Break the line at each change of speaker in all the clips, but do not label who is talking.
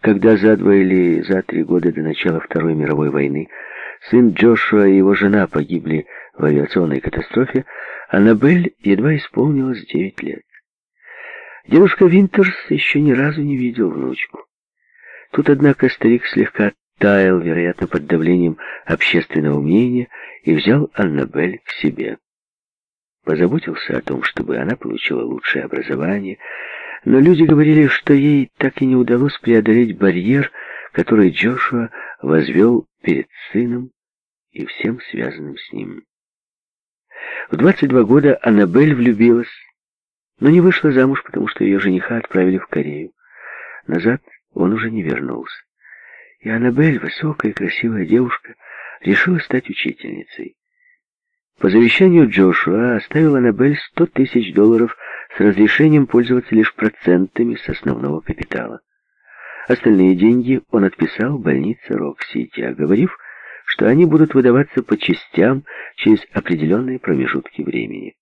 Когда за два или за три года до начала Второй мировой войны сын Джошуа и его жена погибли в авиационной катастрофе, Аннабель едва исполнилось девять лет. Девушка Винтерс еще ни разу не видел внучку. Тут, однако, старик слегка таял, вероятно, под давлением общественного мнения, и взял Аннабель к себе. Позаботился о том, чтобы она получила лучшее образование, но люди говорили, что ей так и не удалось преодолеть барьер, который Джошуа возвел перед сыном и всем связанным с ним. В 22 года Аннабель влюбилась, но не вышла замуж, потому что ее жениха отправили в Корею. Назад он уже не вернулся. И Аннабель, высокая и красивая девушка, решила стать учительницей. По завещанию Джошуа оставил Аннабель 100 тысяч долларов с разрешением пользоваться лишь процентами с основного капитала. Остальные деньги он отписал больнице Рок-Сити, оговорив, что они будут выдаваться по частям через определенные промежутки времени.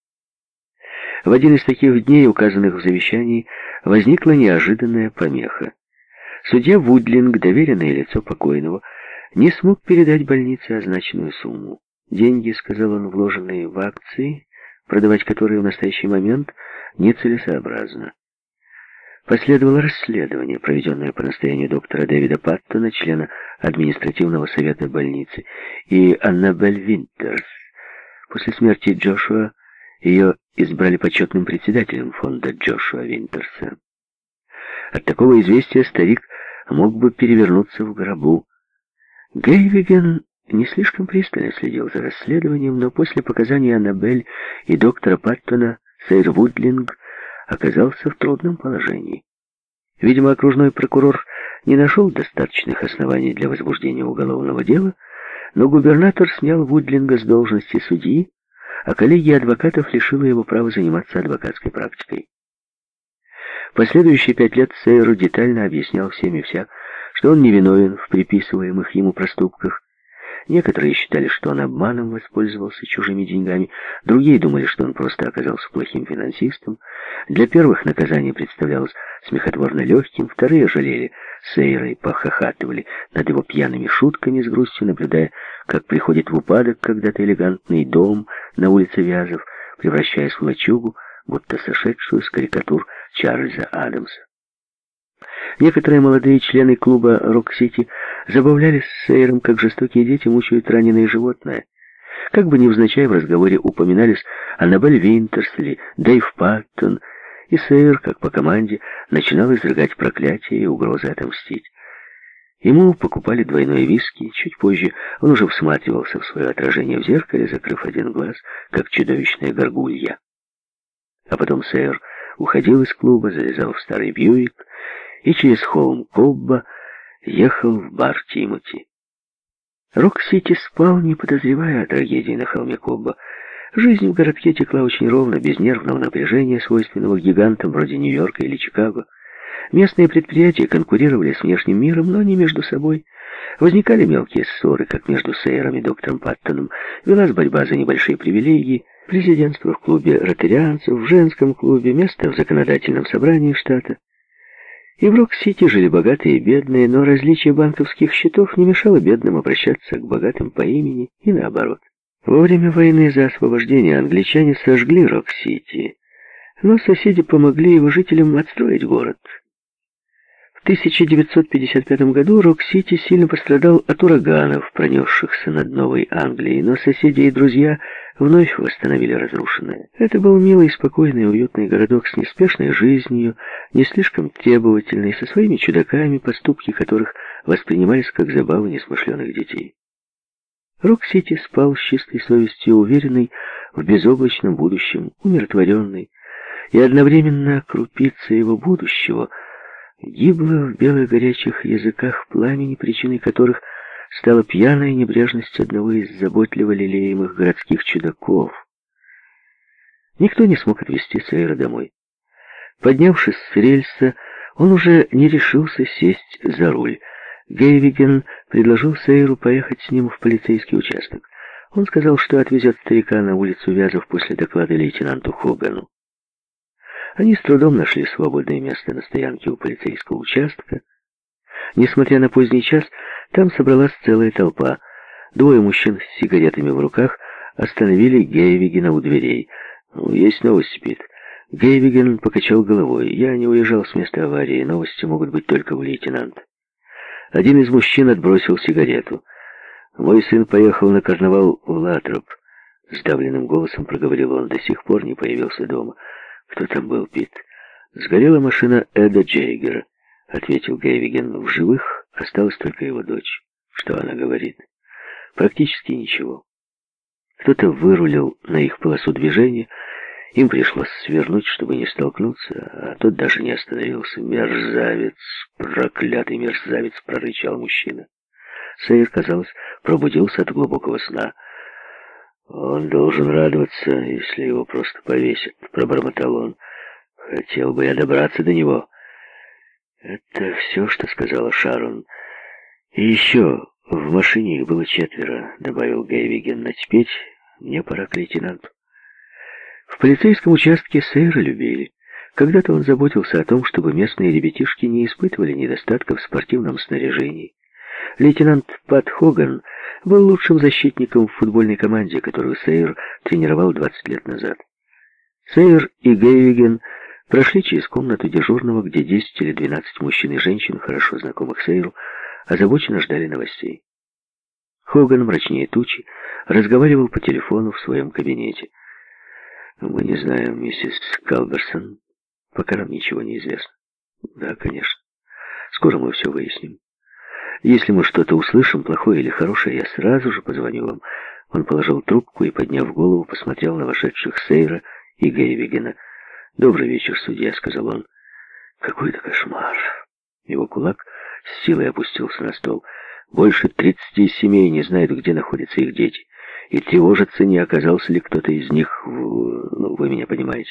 В один из таких дней, указанных в завещании, возникла неожиданная помеха. Судья Вудлинг, доверенное лицо покойного, не смог передать больнице означенную сумму. Деньги, сказал он, вложенные в акции, продавать которые в настоящий момент нецелесообразно. Последовало расследование, проведенное по настоянию доктора Дэвида Паттона, члена административного совета больницы, и Аннабель Винтерс. После смерти Джошуа ее избрали почетным председателем фонда Джошуа Винтерса. От такого известия старик мог бы перевернуться в гробу. Гейвиген не слишком пристально следил за расследованием, но после показаний Аннабель и доктора Паттона сэр Вудлинг оказался в трудном положении. Видимо, окружной прокурор не нашел достаточных оснований для возбуждения уголовного дела, но губернатор снял Вудлинга с должности судьи, а коллегия адвокатов лишила его права заниматься адвокатской практикой. Последующие пять лет Сейру детально объяснял всем и вся, что он невиновен в приписываемых ему проступках, Некоторые считали, что он обманом воспользовался чужими деньгами, другие думали, что он просто оказался плохим финансистом. Для первых наказание представлялось смехотворно легким, вторые жалели Сейра и похохатывали над его пьяными шутками с грустью, наблюдая, как приходит в упадок когда-то элегантный дом на улице Вязов, превращаясь в лачугу, будто сошедшую с карикатур Чарльза Адамса. Некоторые молодые члены клуба «Рок-Сити» забавлялись с Сейром, как жестокие дети мучают раненое животное. Как бы невзначай в разговоре упоминались Аннабель Винтерс или Дэйв Паттон, и Сейр, как по команде, начинал изрыгать проклятия и угрозы отомстить. Ему покупали двойной виски, чуть позже он уже всматривался в свое отражение в зеркале, закрыв один глаз, как чудовищная горгулья. А потом Сейр уходил из клуба, залезал в старый Бьюик и через холм Кобба ехал в бар Тимоти. Рок-Сити спал, не подозревая о трагедии на холме Кобба. Жизнь в городке текла очень ровно, без нервного напряжения, свойственного гигантам вроде Нью-Йорка или Чикаго. Местные предприятия конкурировали с внешним миром, но не между собой. Возникали мелкие ссоры, как между Сейером и доктором Паттоном. Велась борьба за небольшие привилегии, президентство в клубе ротарианцев, в женском клубе, место в законодательном собрании штата. И в Рок-Сити жили богатые и бедные, но различие банковских счетов не мешало бедным обращаться к богатым по имени и наоборот. Во время войны за освобождение англичане сожгли Рок-Сити, но соседи помогли его жителям отстроить город. В 1955 году Рок-Сити сильно пострадал от ураганов, пронесшихся над Новой Англией, но соседи и друзья вновь восстановили разрушенное. Это был милый, спокойный, уютный городок с неспешной жизнью, не слишком требовательный, со своими чудаками, поступки которых воспринимались как забавы несмышленых детей. Рок-Сити спал с чистой совестью, уверенный в безоблачном будущем, умиротворенный, и одновременно крупица его будущего гибла в белых горячих языках пламени, причиной которых – стала пьяная небрежность одного из заботливо лелеемых городских чудаков. Никто не смог отвезти Сейра домой. Поднявшись с рельса, он уже не решился сесть за руль. Гейвиген предложил Сейру поехать с ним в полицейский участок. Он сказал, что отвезет старика на улицу Вязов после доклада лейтенанту Хогану. Они с трудом нашли свободное место на стоянке у полицейского участка. Несмотря на поздний час, там собралась целая толпа. Двое мужчин с сигаретами в руках остановили Гейвигена у дверей. «Ну, «Есть новости, Пит». Гейвиген покачал головой. «Я не уезжал с места аварии. Новости могут быть только у лейтенанта». Один из мужчин отбросил сигарету. «Мой сын поехал на карнавал в Латроп». Сдавленным голосом проговорил он. До сих пор не появился дома. «Кто там был, Пит?» «Сгорела машина Эда Джейгера», — ответил Гейвиген. «В живых осталась только его дочь». «Что она говорит?» «Практически ничего». Кто-то вырулил на их полосу движения, им пришлось свернуть, чтобы не столкнуться, а тот даже не остановился. «Мерзавец! Проклятый мерзавец!» — прорычал мужчина. Сейр, казалось, пробудился от глубокого сна. «Он должен радоваться, если его просто повесят», — пробормотал он. «Хотел бы я добраться до него». «Это все, что сказала Шарон. И еще, в машине их было четверо», — добавил Гейвиген. «А теперь мне пора к лейтенанту». В полицейском участке сэра любили. Когда-то он заботился о том, чтобы местные ребятишки не испытывали недостатка в спортивном снаряжении. Лейтенант Пат Хоган был лучшим защитником в футбольной команде, которую Сейер тренировал 20 лет назад. Сейер и Гейвиген прошли через комнату дежурного, где 10 или 12 мужчин и женщин, хорошо знакомых Сейеру, озабоченно ждали новостей. Хоган, мрачнее тучи, разговаривал по телефону в своем кабинете. Мы не знаем, миссис Калберсон. Пока нам ничего не известно. Да, конечно. Скоро мы все выясним. Если мы что-то услышим, плохое или хорошее, я сразу же позвоню вам. Он положил трубку и, подняв голову, посмотрел на вошедших Сейра и Гейвигена. «Добрый вечер, судья», — сказал он. «Какой-то кошмар». Его кулак с силой опустился на стол. «Больше тридцати семей не знают, где находятся их дети и тревожиться, не оказался ли кто-то из них, ну, вы меня понимаете.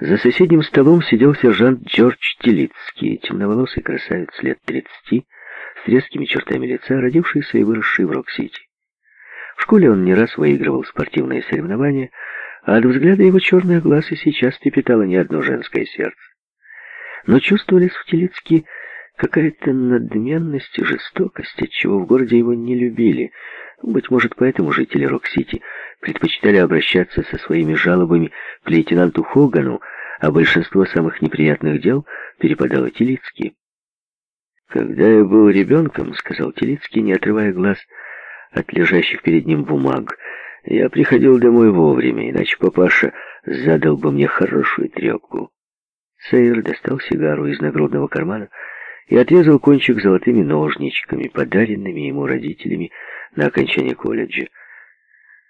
За соседним столом сидел сержант Джордж Телицкий, темноволосый красавец лет тридцати, с резкими чертами лица, родившийся и выросший в Рок-Сити. В школе он не раз выигрывал спортивные соревнования, а от взгляда его черных глаз и сейчас трепетало не одно женское сердце. Но чувствовались в Телицке какая-то надменность и жестокость, отчего в городе его не любили — быть может, поэтому жители Рок-Сити предпочитали обращаться со своими жалобами к лейтенанту Хогану, а большинство самых неприятных дел перепадало Телицки. «Когда я был ребенком, — сказал Телицкий, не отрывая глаз от лежащих перед ним бумаг, — я приходил домой вовремя, иначе папаша задал бы мне хорошую трепку». Сейер достал сигару из нагрудного кармана и отрезал кончик золотыми ножничками, подаренными ему родителями на окончание колледжа.